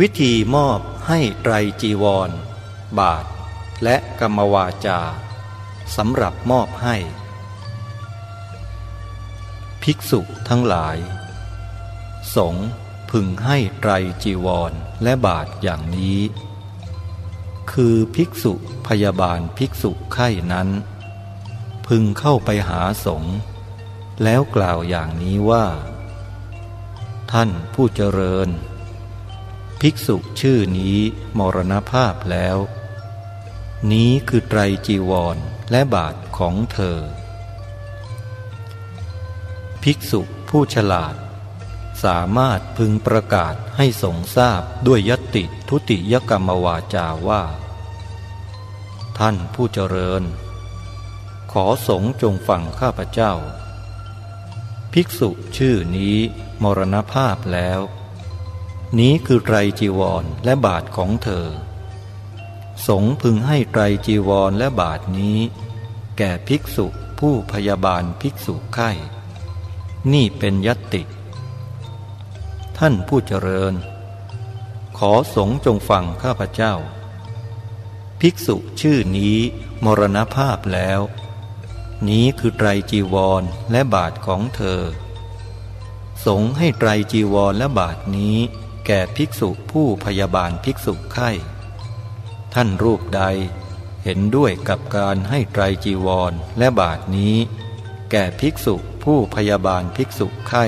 วิธีมอบให้ไตรจีวร บาท และกรรมวาจาสำหรับมอบให้ ภิกษุทั้งหลาย สงพึงให้ไตรจีวรและบาทอย่างนี้ คือภิกษุพยาบาลภิกษุไข้นั้น พึงเข้าไปหาสงแล้วกล่าวอย่างนี้ว่า ท่านผู้เจริญ ภิกษุชื่อนี้มรณภาพแล้ว นี้คือไตรจีวรและบาทของเธอ ภิกษุผู้ฉลาด สามารถพึงประกาศให้สงทราบด้วยยติทุติยกรรมวาจาว่า ท่านผู้เจริญ ขอสงจงฟังข้าพเจ้า ภิกษุชื่อนี้มรณภาพแล้ว นี้คือไตรจีวรและบาทของเธอ สงพึงให้ไตรจีวรและบาทนี้ แก่ภิกษุผู้พยาบาลภิกษุไข้ นี่เป็นยติ ท่านผู้เจริญ ขอสงจงฟังข้าพเจ้า ภิกษุชื่อนี้มรณภาพแล้ว นี้คือไตรจีวรและบาทของเธอ สงให้ไตรจีวรและบาทนี้ แก่ภิกษุผู้พยาบาลภิกษุไข้ ท่านรูปใดเห็นด้วยกับการให้ไตรจีวรและบาทนี้ แก่ภิกษุผู้พยาบาลภิกษุไข้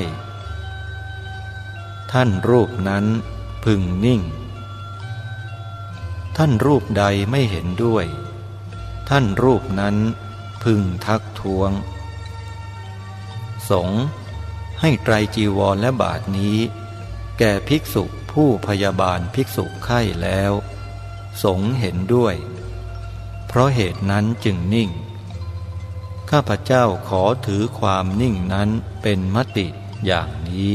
ท่านรูปนั้นพึงนิ่ง ท่านรูปใดไม่เห็นด้วย ท่านรูปนั้นพึงทักท้วง สงให้ไตรจีวรและบาทนี้ แก่ภิกษุผู้พยาบาลภิกษุไข้แล้ว สงเห็นด้วย เพราะเหตุนั้นจึงนิ่ง ข้าพเจ้าขอถือความนิ่งนั้นเป็นมติอย่างนี้